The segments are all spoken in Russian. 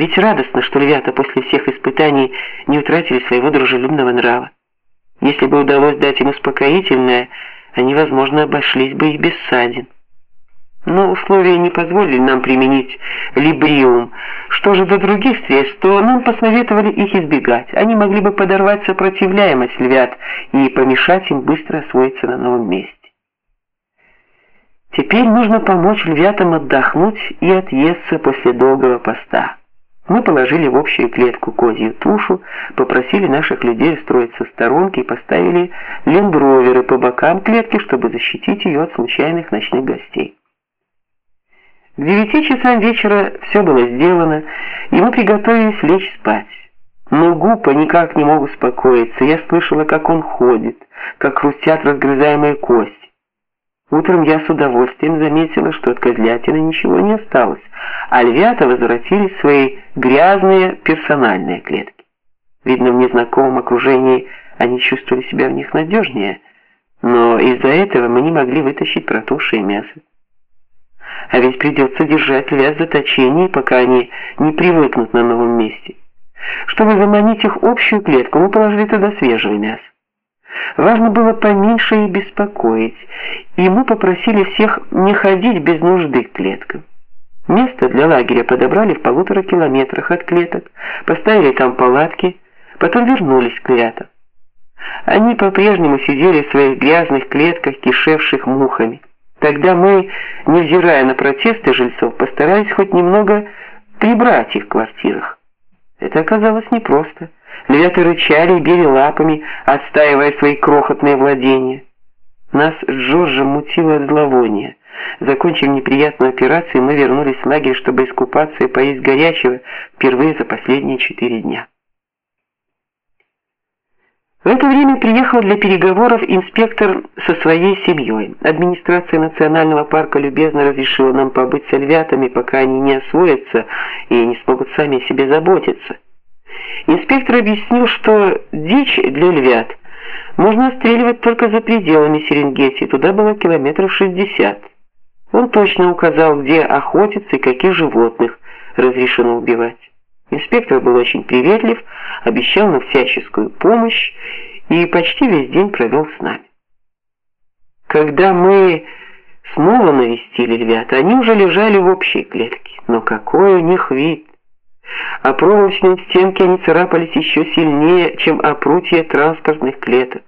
Ведь радостно, что львята после всех испытаний не утратили своего дружелюбного нрава. Если бы удалось дать им успокоительное, они, возможно, обошлись бы и без ссадин. Но условия не позволили нам применить либриум. Что же до других средств, то нам посоветовали их избегать. Они могли бы подорвать сопротивляемость львят и помешать им быстро освоиться на новом месте. Теперь нужно помочь львятам отдохнуть и отъесться после долгого поста. Мы положили в общую клетку козью тушу, попросили наших людей устроиться в сторонке и поставили лендроверы по бокам клетки, чтобы защитить ее от случайных ночных гостей. К девяти часам вечера все было сделано, и мы приготовились лечь спать. Но Гупа никак не мог успокоиться. Я слышала, как он ходит, как хрустят разгрызаемые кости. Утром я с удовольствием заметила, что от козлятины ничего не осталось, а львята возвратились в свои грязные персональные клетки. Видно, в незнакомом окружении они чувствовали себя в них надежнее, но из-за этого мы не могли вытащить протухшее мясо. А ведь придется держать львят в заточении, пока они не привыкнут на новом месте. Чтобы заманить их в общую клетку, мы положили туда свежее мясо. Важно было поменьше их беспокоить, и мы попросили всех не ходить без нужды к клеткам. Место для лагеря подобрали в полутора километрах от клеток, поставили там палатки, потом вернулись к львятам. Они по-прежнему сидели в своих грязных клетках, кишевших мухами. Тогда мы, невзирая на протесты жильцов, постарались хоть немного прибрать их в квартирах. Это оказалось непросто. Львята рычали и били лапами, отстаивая свои крохотные владения. Нас с Джорджем мутило от зловония. Закончив неприятную операцию, мы вернулись в лагерь, чтобы искупаться и поесть горячего впервые за последние четыре дня. В это время приехал для переговоров инспектор со своей семьей. Администрация национального парка любезно разрешила нам побыть с львятами, пока они не освоятся и не смогут сами о себе заботиться. Инспектор объяснил, что дичь для львят можно отстреливать только за пределами Серенгети, туда было километров 60. Он точно указал, где охотиться и каких животных разрешено убивать. Инспектор был очень приветлив, обещал нам всяческую помощь и почти весь день провел с нами. Когда мы снова навестили львят, они уже лежали в общей клетке. Но какой у них вид! А проволочные стенки они царапались еще сильнее, чем о прутья транспортных клеток.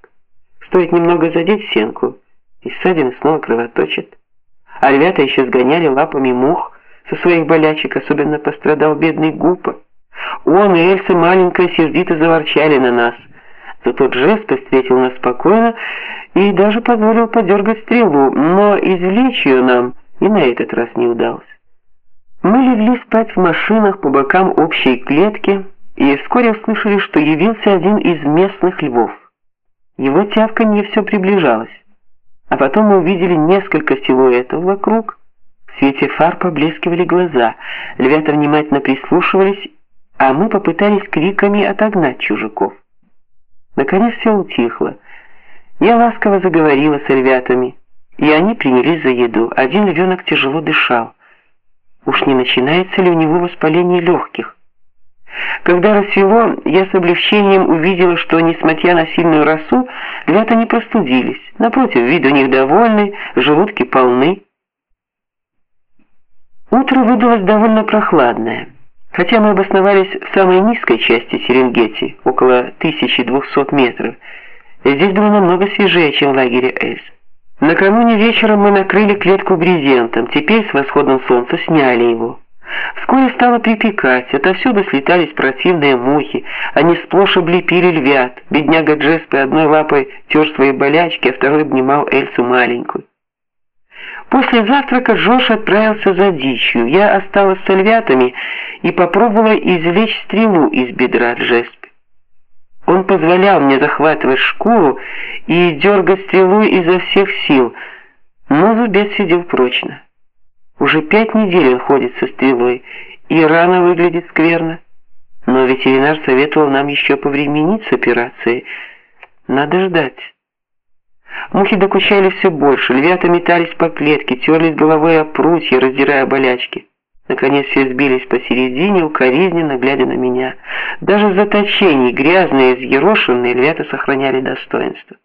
Стоит немного задеть стенку, и ссадины снова кровоточат. А львята еще сгоняли лапами мух со своих болячек, особенно пострадал бедный Гупа. Он и Эльса маленькая сердито заворчали на нас. Зато Джеспер встретил нас спокойно и даже позволил подергать стрелу, но извлечь ее нам и на этот раз не удалось. Мы легли спать в машинах по бокам общей клетки и вскоре услышали, что явился один из местных львов. Его тявканье все приближалось. А потом мы увидели несколько силуэтов вокруг. В свете фар поблескивали глаза. Львята внимательно прислушивались а мы попытались криками отогнать чужаков. Наконец все утихло. Я ласково заговорила с ребятами, и они принялись за еду. Один львенок тяжело дышал. Уж не начинается ли у него воспаление легких? Когда рассвело, я с облегчением увидела, что, несмотря на сильную росу, львята не простудились. Напротив, вид у них довольный, желудки полны. Утро выдалось довольно прохладное. Хотя мы обосновались в самой низкой части Серенгети, около 1200 метров, здесь было намного свежее, чем в лагере Эльс. Накануне вечером мы накрыли клетку брезентом, теперь с восходом солнца сняли его. Вскоре стало припекать, отовсюду слетались противные мухи, они сплошь облепили львят. Бедняга Джеспи одной лапой тер свои болячки, а второй обнимал Эльсу маленькую. После завтрака Джош отправился за дичью. Я осталась с львятами и попробовала извлечь стрелу из бедра Джеспи. Он позволял мне захватывать шкуру и дергать стрелу изо всех сил, но зубец сидел прочно. Уже пять недель он ходит со стрелой, и рана выглядит скверно. Но ветеринар советовал нам еще повременить с операцией. Надо ждать. Мухи докучали все больше, львята метались по клетке, терлись головой о прутья, раздирая болячки. Наконец все сбились посередине, укоризненно глядя на меня. Даже в заточении, грязные, взъерошенные, львята сохраняли достоинство.